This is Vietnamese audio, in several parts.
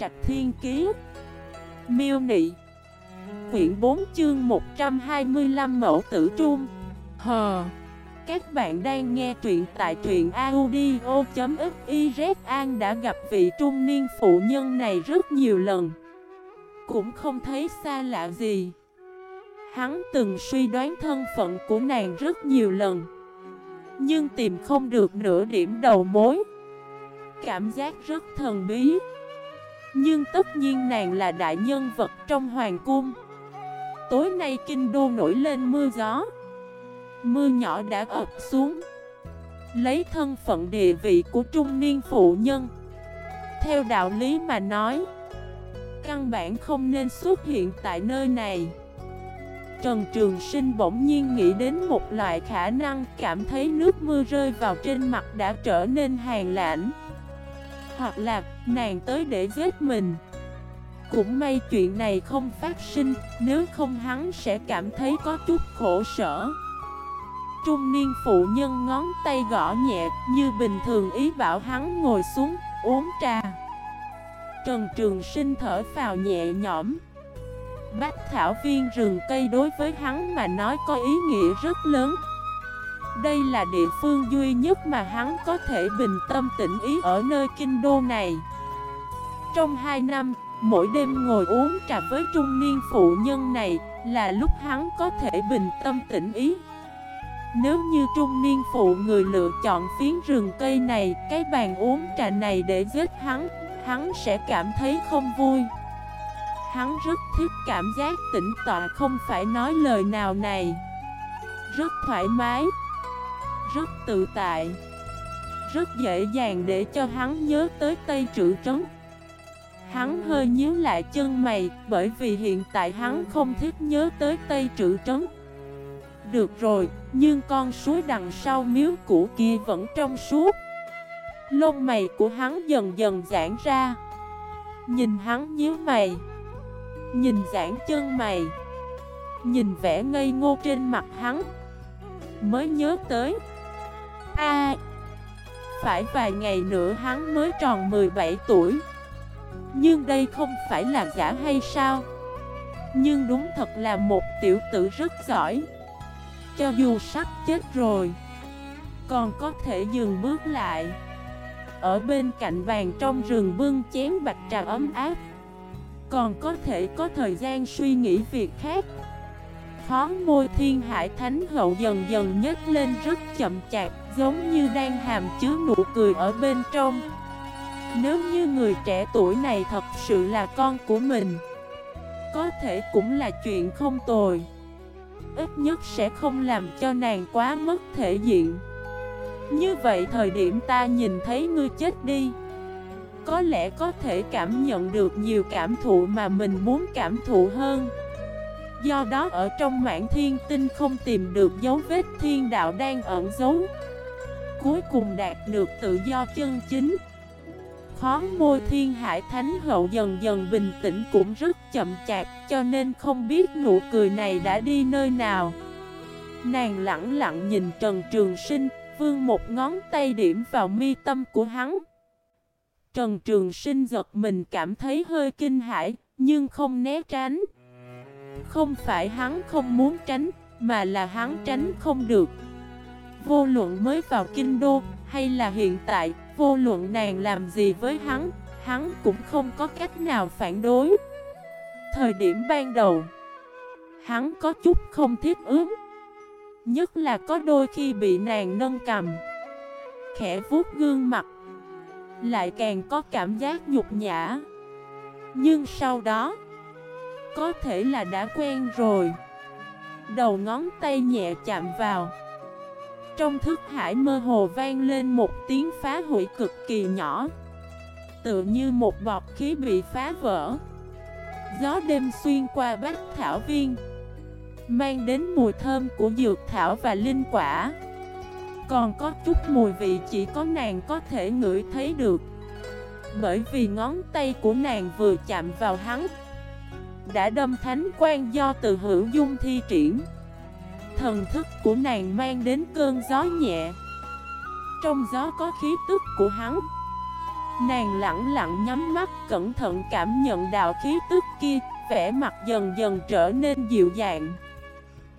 Trạch Thiên Kiế Miêu Nị. Quyển 4 chương 125 Mẫu Tử Trung. Hờ Các bạn đang nghe truyện tại truyện audio.xyz An đã gặp vị trung niên phụ nhân này rất nhiều lần. Cũng không thấy xa lạ gì. Hắn từng suy đoán thân phận của nàng rất nhiều lần, Nhưng tìm không được nửa điểm đầu mối. Cảm giác rất thần bí. Nhưng tất nhiên nàng là đại nhân vật trong hoàng cung. Tối nay kinh đô nổi lên mưa gió. Mưa nhỏ đã ập xuống. Lấy thân phận địa vị của trung niên phụ nhân. Theo đạo lý mà nói, Căn bản không nên xuất hiện tại nơi này. Trần Trường Sinh bỗng nhiên nghĩ đến một loại khả năng, cảm thấy nước mưa rơi vào trên mặt đã trở nên hàng lãnh. Hoặc là nàng tới để giết mình. Cũng may chuyện này không phát sinh, Nếu không hắn sẽ cảm thấy có chút khổ sở. Trung niên phụ nhân ngón tay gõ nhẹ, Như bình thường ý bảo hắn ngồi xuống, uống trà. Trần Trường Sinh thở vào nhẹ nhõm. Bách thảo viên rừng cây đối với hắn mà nói có ý nghĩa rất lớn. Đây là địa phương duy nhất mà hắn có thể bình tâm tĩnh ý ở nơi kinh đô này. Trong hai năm, mỗi đêm ngồi uống trà với trung niên phụ nhân này Là lúc hắn có thể bình tâm tĩnh ý. Nếu như trung niên phụ người lựa chọn phiến rừng cây này Cái bàn uống trà này để giết hắn Hắn sẽ cảm thấy không vui. Hắn rất thích cảm giác tĩnh tọa không phải nói lời nào này. Rất thoải mái Rất tự tại Rất dễ dàng để cho hắn nhớ tới Tây Trữ Trấn. Hắn hơi nhíu lại chân mày Bởi vì hiện tại hắn không thích nhớ tới Tây Trữ Trấn. Được rồi, nhưng con suối đằng sau miếu cũ kia vẫn trong suốt. Lông mày của hắn dần dần giãn ra. Nhìn hắn nhíu mày. Nhìn giãn chân mày. Nhìn vẻ ngây ngô trên mặt hắn. Mới nhớ tới. A Phải vài ngày nữa hắn mới tròn 17 tuổi. Nhưng đây không phải là giả hay sao? Nhưng đúng thật là một tiểu tử rất giỏi. Cho dù sắp chết rồi, Còn có thể dừng bước lại. Ở bên cạnh bàn trong rừng bưng chén bạch trà ấm áp, còn có thể có thời gian suy nghĩ việc khác. Khó môi thiên hải thánh hậu dần dần nhếch lên rất chậm chạp, Giống như đang hàm chứa nụ cười ở bên trong. Nếu như người trẻ tuổi này thật sự là con của mình, Có thể cũng là chuyện không tồi. Ít nhất sẽ không làm cho nàng quá mất thể diện. Như vậy thời điểm ta nhìn thấy ngươi chết đi, có lẽ có thể cảm nhận được nhiều cảm thụ mà mình muốn cảm thụ hơn. Do đó ở trong mảng thiên tinh không tìm được dấu vết thiên đạo đang ẩn giấu, Cuối cùng đạt được tự do chân chính. Khó môi thiên hải thánh hậu dần dần bình tĩnh cũng rất chậm chạp Cho nên không biết nụ cười này đã đi nơi nào Nàng lặng lặng nhìn Trần Trường Sinh Vương một ngón tay điểm vào mi tâm của hắn Trần Trường Sinh giật mình cảm thấy hơi kinh hãi, nhưng không né tránh. Không phải hắn không muốn tránh, mà là hắn tránh không được. Vô luận mới vào kinh đô, hay là hiện tại, vô luận nàng làm gì với hắn, hắn cũng không có cách nào phản đối. Thời điểm ban đầu, hắn có chút không thiết ứng, Nhất là có đôi khi bị nàng nâng cầm Khẽ vuốt gương mặt lại càng có cảm giác nhục nhã Nhưng sau đó Có thể là đã quen rồi Đầu ngón tay nhẹ chạm vào trong thức hải mơ hồ vang lên một tiếng phá hủy cực kỳ nhỏ. Tựa như một bọt khí bị phá vỡ. Gió đêm xuyên qua bách thảo viên, Mang đến mùi thơm của dược thảo và linh quả. Còn có chút mùi vị chỉ có nàng có thể ngửi thấy được. Bởi vì ngón tay của nàng vừa chạm vào hắn, Đã đâm thánh quan do từ hữu dung thi triển. Thần thức của nàng mang đến cơn gió nhẹ. Trong gió có khí tức của hắn. Nàng lặng lặng nhắm mắt cẩn thận cảm nhận đạo khí tức kia, Vẻ mặt dần dần trở nên dịu dàng.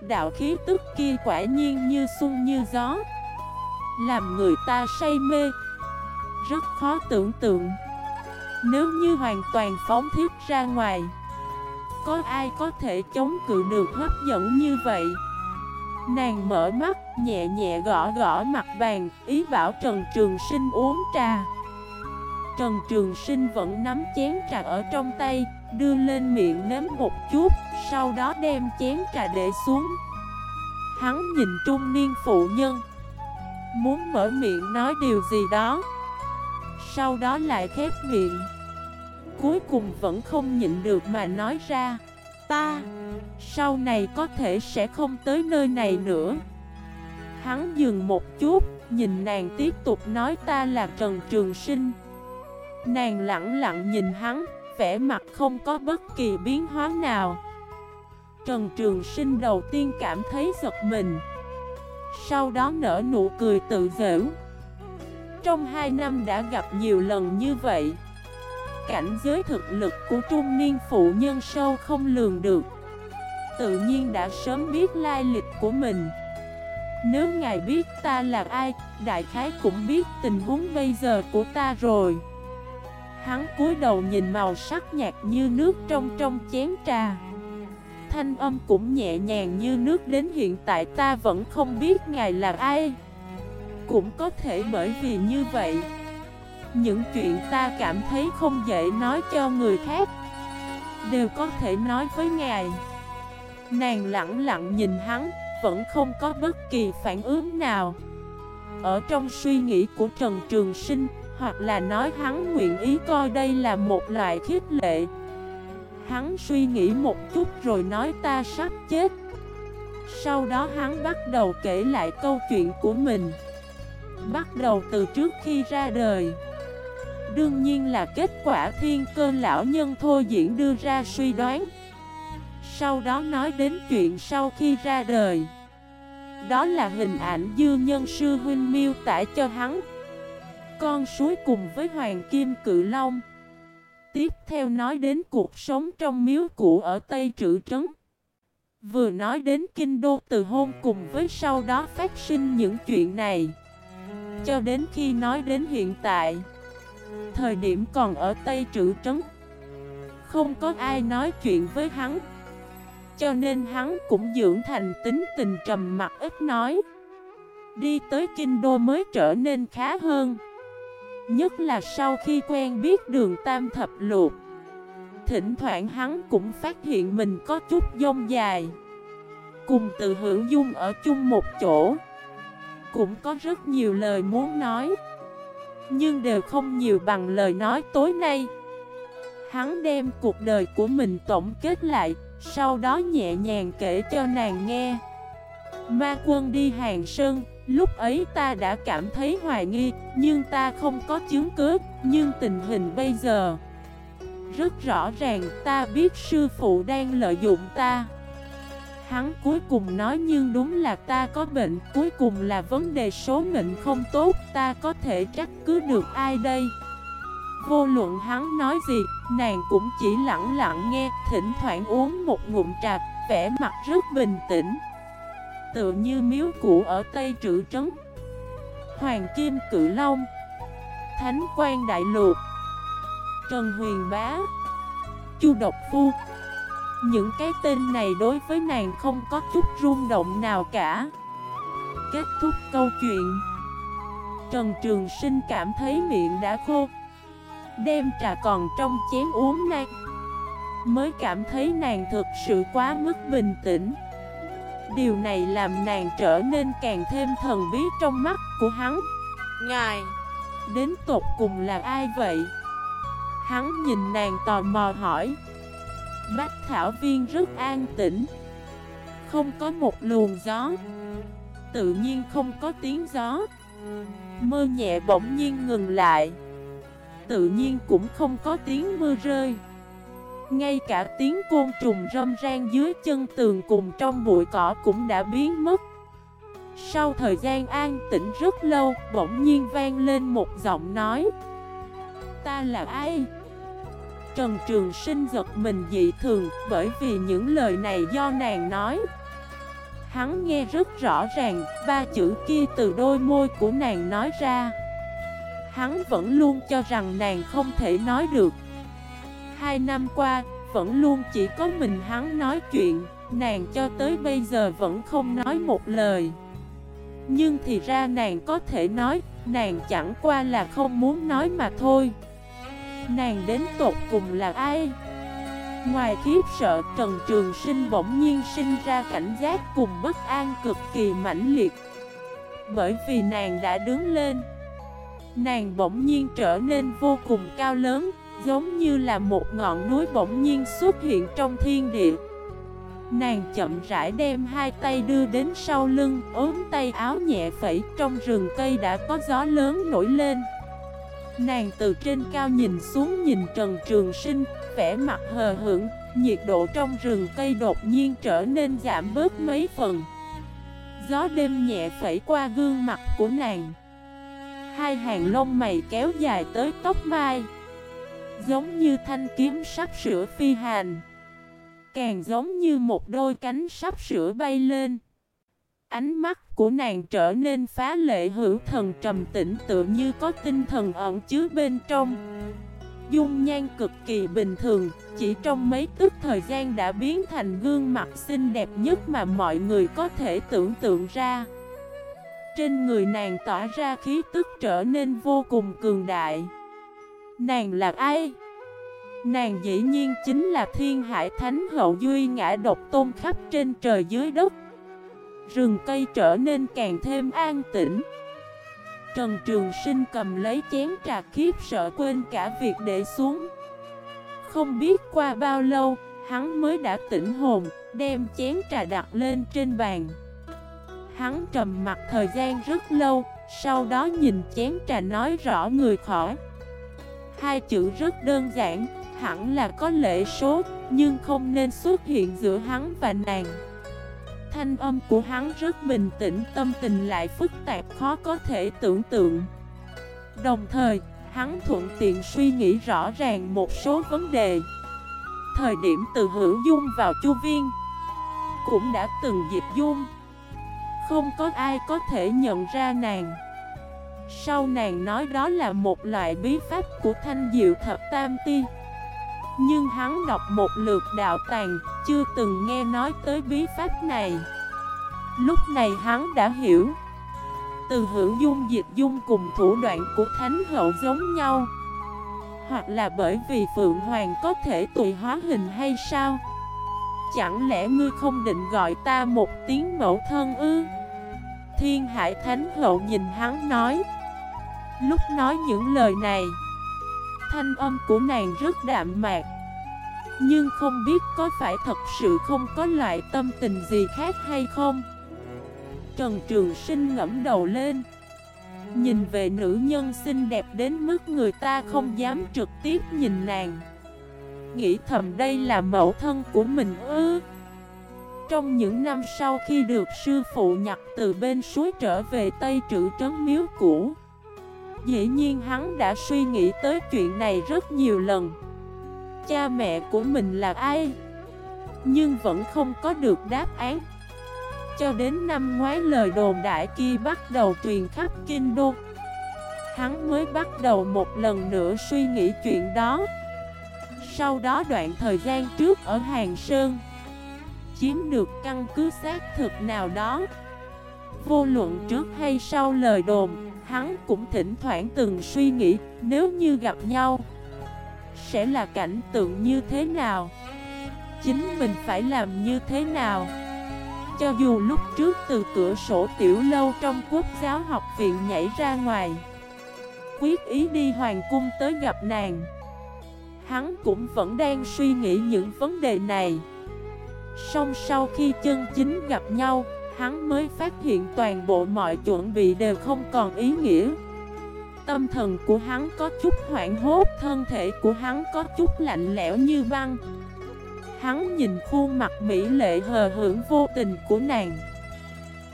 Đạo khí tức kia quả nhiên như sung như gió, Làm người ta say mê. Rất khó tưởng tượng. Nếu như hoàn toàn phóng thiết ra ngoài, Có ai có thể chống cự được hấp dẫn như vậy? Nàng mở mắt, nhẹ nhẹ gõ gõ mặt bàn, ý bảo Trần Trường Sinh uống trà. Trần Trường Sinh vẫn nắm chén trà ở trong tay, đưa lên miệng nếm một chút, sau đó đem chén trà để xuống. Hắn nhìn trung niên phụ nhân, muốn mở miệng nói điều gì đó. Sau đó lại khép miệng. Cuối cùng vẫn không nhịn được mà nói ra, ta. Sau này có thể sẽ không tới nơi này nữa. Hắn dừng một chút, Nhìn nàng tiếp tục nói ta là Trần Trường Sinh. Nàng lặng lặng nhìn hắn, vẻ mặt không có bất kỳ biến hóa nào. Trần Trường Sinh đầu tiên cảm thấy giật mình. Sau đó nở nụ cười tự giễu. Trong hai năm đã gặp nhiều lần như vậy Cảnh giới thực lực của trung niên phụ nhân sâu không lường được. Tự nhiên đã sớm biết lai lịch của mình. Nếu ngài biết ta là ai, đại khái cũng biết tình huống bây giờ của ta rồi. Hắn cúi đầu nhìn màu sắc nhạt như nước trong trong chén trà. Thanh âm cũng nhẹ nhàng như nước đến hiện tại ta vẫn không biết ngài là ai. Cũng có thể bởi vì như vậy những chuyện ta cảm thấy không dễ nói cho người khác Đều có thể nói với ngài. Nàng lặng lặng nhìn hắn, vẫn không có bất kỳ phản ứng nào. Ở trong suy nghĩ của Trần Trường Sinh, hoặc là nói hắn nguyện ý coi đây là một loại khiết lệ. Hắn suy nghĩ một chút rồi nói ta sắp chết. Sau đó hắn bắt đầu kể lại câu chuyện của mình. Bắt đầu từ trước khi ra đời. Đương nhiên là kết quả thiên cơ lão nhân thô diễn đưa ra suy đoán. Sau đó nói đến chuyện sau khi ra đời. Đó là hình ảnh dư nhân sư huynh miêu tả cho hắn. Con suối cùng với hoàng kim cự long. Tiếp theo nói đến cuộc sống trong miếu cũ ở Tây Trữ Trấn. Vừa nói đến kinh đô từ hôn cùng với sau đó phát sinh những chuyện này. Cho đến khi nói đến hiện tại Thời điểm còn ở Tây Trữ Trấn. Không có ai nói chuyện với hắn. Cho nên hắn cũng dưỡng thành tính tình trầm mặc ít nói. Đi tới kinh đô mới trở nên khá hơn. Nhất là sau khi quen biết đường tam thập luộc Thỉnh thoảng hắn cũng phát hiện mình có chút dông dài. Cùng từ hưởng dung ở chung một chỗ, Cũng có rất nhiều lời muốn nói. Nhưng đều không nhiều bằng lời nói tối nay. Hắn đem cuộc đời của mình tổng kết lại, sau đó nhẹ nhàng kể cho nàng nghe. Ma quân đi hàng sơn, Lúc ấy ta đã cảm thấy hoài nghi, Nhưng ta không có chứng cứ, Nhưng tình hình bây giờ Rất rõ ràng, ta biết sư phụ đang lợi dụng ta. Hắn cuối cùng nói nhưng đúng là ta có bệnh Cuối cùng là vấn đề số mệnh không tốt Ta có thể trách cứ được ai đây? Vô luận hắn nói gì, nàng cũng chỉ lặng lặng nghe, thỉnh thoảng uống một ngụm trà, vẻ mặt rất bình tĩnh. Tựa như miếu cũ ở Tây Trữ Trấn. Hoàng Kim Cự Long. Thánh Quan Đại luộc Trần Huyền Bá. Chu Độc Phu. Những cái tên này đối với nàng không có chút rung động nào cả. Kết thúc câu chuyện. Trần Trường Sinh cảm thấy miệng đã khô. Đem trà còn trong chén uống nay. Mới cảm thấy nàng thực sự quá mức bình tĩnh. Điều này làm nàng trở nên càng thêm thần bí trong mắt của hắn. Ngài! Đến tột cùng là ai vậy? Hắn nhìn nàng tò mò hỏi Bách Thảo Viên rất an tĩnh. Không có một luồng gió. Tự nhiên không có tiếng gió. Mơ nhẹ bỗng nhiên ngừng lại. Tự nhiên cũng không có tiếng mưa rơi. Ngay cả tiếng côn trùng râm ran dưới chân tường cùng trong bụi cỏ cũng đã biến mất. Sau thời gian an tĩnh rất lâu, bỗng nhiên vang lên một giọng nói. Ta là ai? Trần Trường Sinh giật mình dị thường bởi vì những lời này do nàng nói. Hắn nghe rất rõ ràng, ba chữ kia từ đôi môi của nàng nói ra. Hắn vẫn luôn cho rằng nàng không thể nói được. Hai năm qua, vẫn luôn chỉ có mình hắn nói chuyện Nàng cho tới bây giờ vẫn không nói một lời. Nhưng thì ra nàng có thể nói Nàng chẳng qua là không muốn nói mà thôi. Nàng đến tột cùng là ai? Ngoài khiếp sợ, Trần Trường Sinh bỗng nhiên sinh ra cảnh giác cùng bất an cực kỳ mãnh liệt. Bởi vì nàng đã đứng lên, Nàng bỗng nhiên trở nên vô cùng cao lớn, Giống như là một ngọn núi bỗng nhiên xuất hiện trong thiên địa. Nàng chậm rãi đem hai tay đưa đến sau lưng ốm tay áo nhẹ phẩy Trong rừng cây đã có gió lớn nổi lên. Nàng từ trên cao nhìn xuống nhìn Trần Trường Sinh, vẻ mặt hờ hững, Nhiệt độ trong rừng cây đột nhiên trở nên giảm bớt mấy phần. Gió đêm nhẹ phẩy qua gương mặt của nàng. Hai hàng lông mày kéo dài tới tóc mai Giống như thanh kiếm sắp sửa phi hành. Càng giống như một đôi cánh sắp sửa bay lên. Ánh mắt của nàng trở nên phá lệ hữu thần trầm tĩnh tự như có tinh thần ẩn chứa bên trong. Dung nhan cực kỳ bình thường, chỉ trong mấy tức thời gian đã biến thành gương mặt xinh đẹp nhất mà mọi người có thể tưởng tượng ra. Trên người nàng tỏa ra khí tức trở nên vô cùng cường đại. Nàng là ai? Nàng dĩ nhiên chính là thiên hải thánh hậu duy ngã độc tôn khắp trên trời dưới đất. Rừng cây trở nên càng thêm an tĩnh. Trần Trường Sinh cầm lấy chén trà khiếp sợ quên cả việc để xuống. Không biết qua bao lâu, hắn mới đã tỉnh hồn, đem chén trà đặt lên trên bàn. Hắn trầm mặt thời gian rất lâu, sau đó nhìn chén trà nói rõ người khỏi Hai chữ rất đơn giản, hẳn là có lễ số, nhưng không nên xuất hiện giữa hắn và nàng. Thanh âm của hắn rất bình tĩnh, tâm tình lại phức tạp khó có thể tưởng tượng. Đồng thời, hắn thuận tiện suy nghĩ rõ ràng một số vấn đề. Thời điểm từ hữu dung vào chu viên, cũng đã từng dịp dung. Không có ai có thể nhận ra nàng. Sau nàng nói đó là một loại bí pháp của thanh diệu thập tam ti. Nhưng hắn đọc một lượt đạo tàng, chưa từng nghe nói tới bí pháp này. Lúc này hắn đã hiểu. Từ hữu dung diệt dung cùng thủ đoạn của Thánh Hậu giống nhau. Hoặc là bởi vì Phượng Hoàng có thể tùy hóa hình hay sao? Chẳng lẽ ngươi không định gọi ta một tiếng mẫu thân ư? Thiên Hải Thánh Hậu nhìn hắn nói. Lúc nói những lời này thanh âm của nàng rất đạm mạc. Nhưng không biết có phải thật sự không có loại tâm tình gì khác hay không. Trần Trường Sinh ngẫm đầu lên. Nhìn về nữ nhân xinh đẹp đến mức người ta không dám trực tiếp nhìn nàng. Nghĩ thầm đây là mẫu thân của mình ư. Trong những năm sau khi được sư phụ nhặt từ bên suối trở về Tây Trữ Trấn Miếu cũ Dĩ nhiên hắn đã suy nghĩ tới chuyện này rất nhiều lần. Cha mẹ của mình là ai? Nhưng vẫn không có được đáp án. Cho đến năm ngoái lời đồn đại kia bắt đầu truyền khắp kinh đô. Hắn mới bắt đầu một lần nữa suy nghĩ chuyện đó. Sau đó đoạn thời gian trước ở Hàng Sơn, Chiếm được căn cứ xác thực nào đó. Vô luận trước hay sau lời đồn Hắn cũng thỉnh thoảng từng suy nghĩ, Nếu như gặp nhau, Sẽ là cảnh tượng như thế nào? Chính mình phải làm như thế nào? Cho dù lúc trước từ cửa sổ tiểu lâu trong quốc giáo học viện nhảy ra ngoài, Quyết ý đi hoàng cung tới gặp nàng, Hắn cũng vẫn đang suy nghĩ những vấn đề này. Song sau khi chân chính gặp nhau hắn mới phát hiện toàn bộ mọi chuẩn bị đều không còn ý nghĩa. Tâm thần của hắn có chút hoảng hốt, thân thể của hắn có chút lạnh lẽo như băng. Hắn nhìn khuôn mặt mỹ lệ hờ hưởng vô tình của nàng.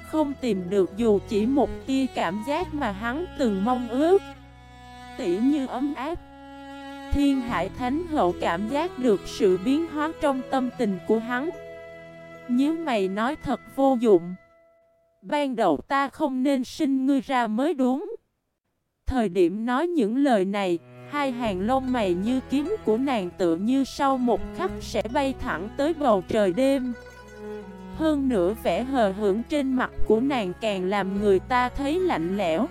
Không tìm được dù chỉ một tia cảm giác mà hắn từng mong ước. Tỉ như ấm áp, Thiên Hải Thánh Hậu cảm giác được sự biến hóa trong tâm tình của hắn Nhớ mày nói thật vô dụng. Ban đầu ta không nên sinh ngươi ra mới đúng. Thời điểm nói những lời này, Hai hàng lông mày như kiếm của nàng tựa như sau một khắc sẽ bay thẳng tới bầu trời đêm. Hơn nữa vẻ hờ hững trên mặt của nàng càng làm người ta thấy lạnh lẽo.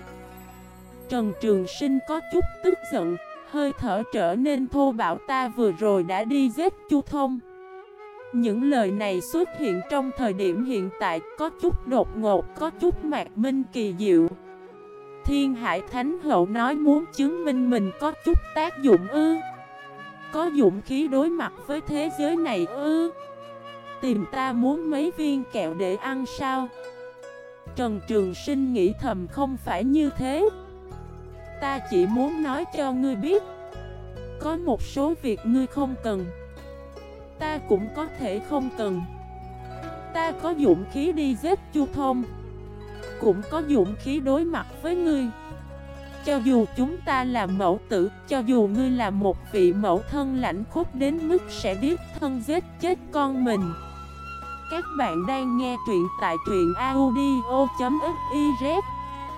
Trần Trường Sinh có chút tức giận, Hơi thở trở nên thô bạo, ta vừa rồi đã đi giết Chu Thông. Những lời này xuất hiện trong thời điểm hiện tại Có chút đột ngột, có chút mạc minh kỳ diệu. Thiên Hải Thánh Hậu nói muốn chứng minh mình có chút tác dụng ư? Có dụng khí đối mặt với thế giới này ư? Tìm ta muốn mấy viên kẹo để ăn sao? Trần Trường Sinh nghĩ thầm không phải như thế. Ta chỉ muốn nói cho ngươi biết Có một số việc ngươi không cần. Ta cũng có thể không cần. Ta có dũng khí đi giết Chu Thông. Cũng có dũng khí đối mặt với ngươi. Cho dù chúng ta là mẫu tử, Cho dù ngươi là một vị mẫu thân lãnh khúc đến mức sẽ điếc thân giết chết con mình. Các bạn đang nghe truyện tại truyện audio.fif